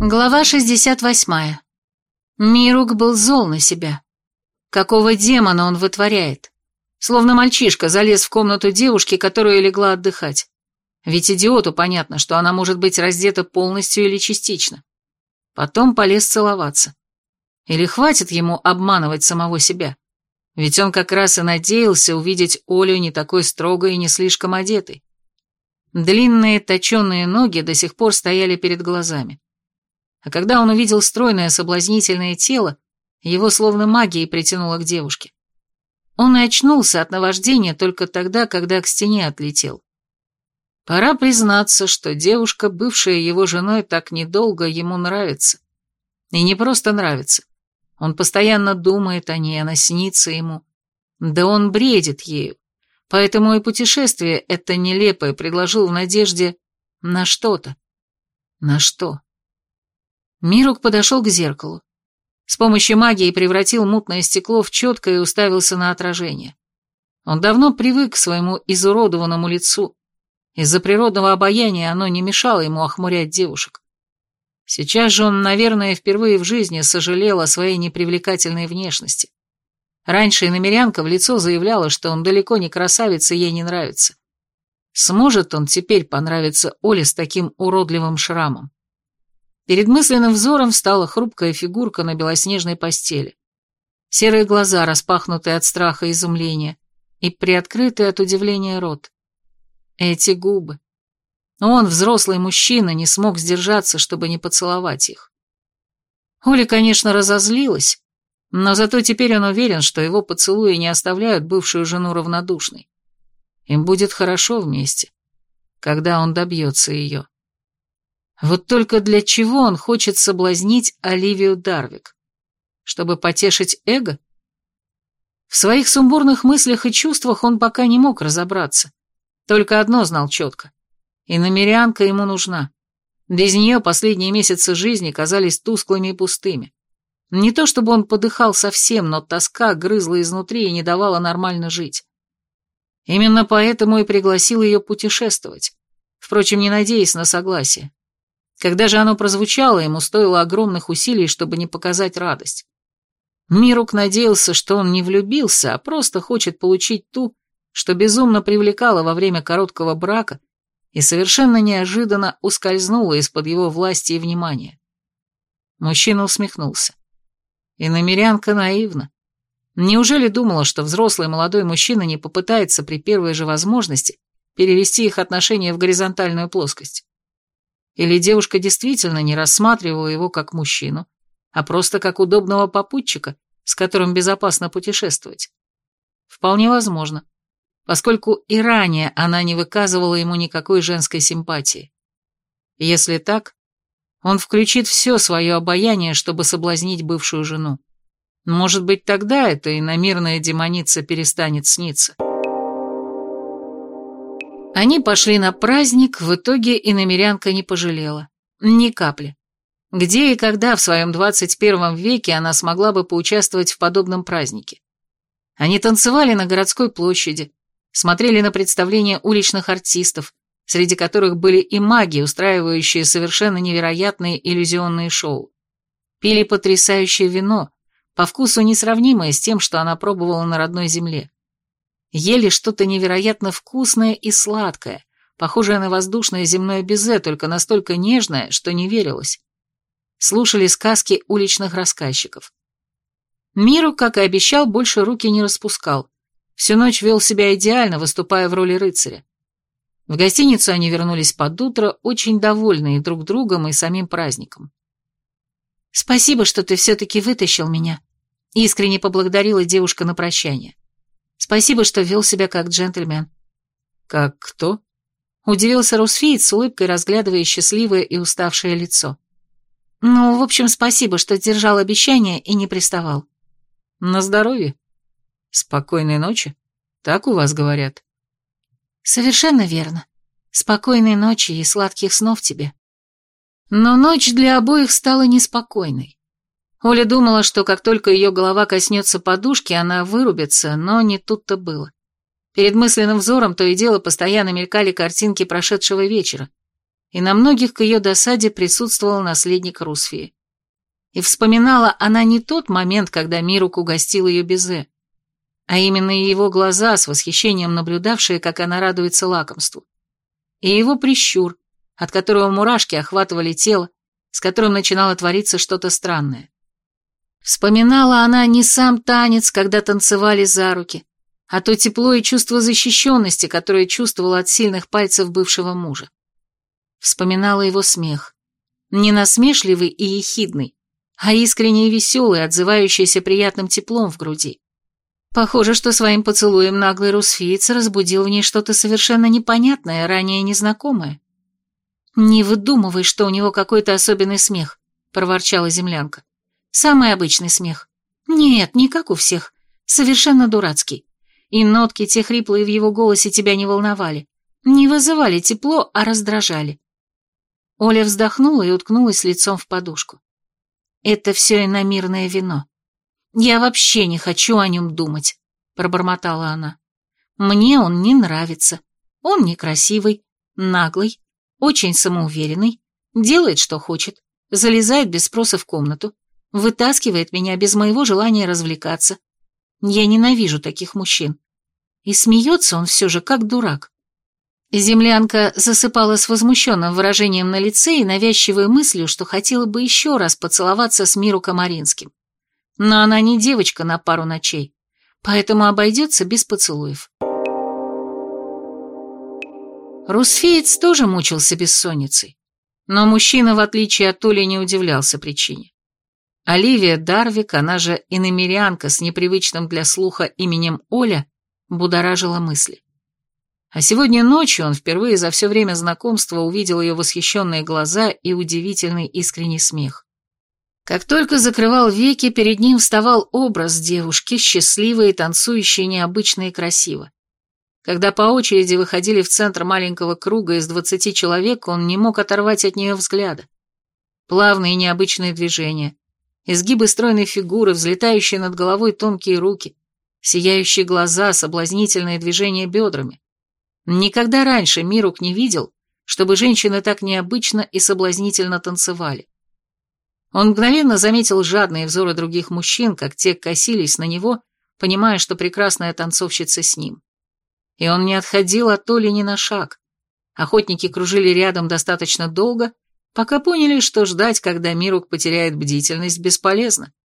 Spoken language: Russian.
Глава 68. Мирук был зол на себя. Какого демона он вытворяет? Словно мальчишка залез в комнату девушки, которая легла отдыхать. Ведь идиоту понятно, что она может быть раздета полностью или частично. Потом полез целоваться. Или хватит ему обманывать самого себя? Ведь он как раз и надеялся увидеть Олю не такой строгой и не слишком одетой. Длинные точеные ноги до сих пор стояли перед глазами. А когда он увидел стройное соблазнительное тело, его словно магией притянуло к девушке. Он и очнулся от наваждения только тогда, когда к стене отлетел. Пора признаться, что девушка, бывшая его женой, так недолго ему нравится. И не просто нравится. Он постоянно думает о ней, она снится ему. Да он бредит ею. Поэтому и путешествие это нелепое предложил в надежде на что-то. На что? Мирук подошел к зеркалу. С помощью магии превратил мутное стекло в четкое и уставился на отражение. Он давно привык к своему изуродованному лицу. Из-за природного обаяния оно не мешало ему охмурять девушек. Сейчас же он, наверное, впервые в жизни сожалел о своей непривлекательной внешности. Раньше иномерянка в лицо заявляла, что он далеко не красавец и ей не нравится. Сможет он теперь понравиться Оле с таким уродливым шрамом? Перед мысленным взором стала хрупкая фигурка на белоснежной постели. Серые глаза, распахнутые от страха и изумления, и приоткрытый от удивления рот. Эти губы. Он, взрослый мужчина, не смог сдержаться, чтобы не поцеловать их. Оля, конечно, разозлилась, но зато теперь он уверен, что его поцелуи не оставляют бывшую жену равнодушной. Им будет хорошо вместе, когда он добьется ее. Вот только для чего он хочет соблазнить Оливию Дарвик? Чтобы потешить эго? В своих сумбурных мыслях и чувствах он пока не мог разобраться. Только одно знал четко. И ему нужна. Без нее последние месяцы жизни казались тусклыми и пустыми. Не то чтобы он подыхал совсем, но тоска грызла изнутри и не давала нормально жить. Именно поэтому и пригласил ее путешествовать, впрочем, не надеясь на согласие. Когда же оно прозвучало, ему стоило огромных усилий, чтобы не показать радость. Мирук надеялся, что он не влюбился, а просто хочет получить ту, что безумно привлекало во время короткого брака и совершенно неожиданно ускользнула из-под его власти и внимания. Мужчина усмехнулся. И намерянка наивна. Неужели думала, что взрослый молодой мужчина не попытается при первой же возможности перевести их отношения в горизонтальную плоскость? Или девушка действительно не рассматривала его как мужчину, а просто как удобного попутчика, с которым безопасно путешествовать? Вполне возможно, поскольку и ранее она не выказывала ему никакой женской симпатии. Если так, он включит все свое обаяние, чтобы соблазнить бывшую жену. Может быть, тогда эта иномирная демоница перестанет сниться. Они пошли на праздник, в итоге и намерянка не пожалела. Ни капли. Где и когда в своем 21 веке она смогла бы поучаствовать в подобном празднике? Они танцевали на городской площади, смотрели на представления уличных артистов, среди которых были и маги, устраивающие совершенно невероятные иллюзионные шоу. Пили потрясающее вино, по вкусу несравнимое с тем, что она пробовала на родной земле. Ели что-то невероятно вкусное и сладкое, похожее на воздушное земное безе, только настолько нежное, что не верилось. Слушали сказки уличных рассказчиков. Миру, как и обещал, больше руки не распускал. Всю ночь вел себя идеально, выступая в роли рыцаря. В гостиницу они вернулись под утро, очень довольные друг другом и самим праздником. «Спасибо, что ты все-таки вытащил меня», — искренне поблагодарила девушка на прощание. Спасибо, что вел себя как джентльмен». «Как кто?» Удивился Русфиец с улыбкой, разглядывая счастливое и уставшее лицо. «Ну, в общем, спасибо, что держал обещание и не приставал». «На здоровье. Спокойной ночи. Так у вас говорят». «Совершенно верно. Спокойной ночи и сладких снов тебе». Но ночь для обоих стала неспокойной. Оля думала, что как только ее голова коснется подушки, она вырубится, но не тут-то было. Перед мысленным взором то и дело постоянно мелькали картинки прошедшего вечера. и на многих к ее досаде присутствовал наследник Русфии. И вспоминала она не тот момент, когда Мирук угостил ее безе, а именно его глаза, с восхищением наблюдавшие, как она радуется лакомству, и его прищур, от которого мурашки охватывали тело, с которым начинало твориться что-то странное. Вспоминала она не сам танец, когда танцевали за руки, а то тепло и чувство защищенности, которое чувствовала от сильных пальцев бывшего мужа. Вспоминала его смех. Не насмешливый и ехидный, а искренне веселый, отзывающийся приятным теплом в груди. Похоже, что своим поцелуем наглый русфиец разбудил в ней что-то совершенно непонятное, ранее незнакомое. «Не выдумывай, что у него какой-то особенный смех», — проворчала землянка. «Самый обычный смех. Нет, не как у всех. Совершенно дурацкий. И нотки, те хриплые в его голосе, тебя не волновали. Не вызывали тепло, а раздражали. Оля вздохнула и уткнулась лицом в подушку. Это все иномирное вино. Я вообще не хочу о нем думать, пробормотала она. Мне он не нравится. Он некрасивый, наглый, очень самоуверенный, делает, что хочет, залезает без спроса в комнату, вытаскивает меня без моего желания развлекаться. Я ненавижу таких мужчин. И смеется он все же, как дурак. Землянка засыпала с возмущенным выражением на лице и навязчивой мыслью, что хотела бы еще раз поцеловаться с Миру Комаринским. Но она не девочка на пару ночей, поэтому обойдется без поцелуев. Русфеец тоже мучился бессонницей, но мужчина, в отличие от Толи, не удивлялся причине. Оливия Дарвик, она же иномерянка с непривычным для слуха именем Оля, будоражила мысли. А сегодня ночью он впервые за все время знакомства увидел ее восхищенные глаза и удивительный искренний смех. Как только закрывал веки, перед ним вставал образ девушки, счастливой и танцующей необычно и красиво. Когда по очереди выходили в центр маленького круга из двадцати человек, он не мог оторвать от нее взгляда. Плавные необычные движения, изгибы стройной фигуры, взлетающие над головой тонкие руки, сияющие глаза, соблазнительные движения бедрами. Никогда раньше Мирук не видел, чтобы женщины так необычно и соблазнительно танцевали. Он мгновенно заметил жадные взоры других мужчин, как те косились на него, понимая, что прекрасная танцовщица с ним. И он не отходил от Толи ни на шаг. Охотники кружили рядом достаточно долго, пока поняли, что ждать, когда Мирук потеряет бдительность, бесполезно.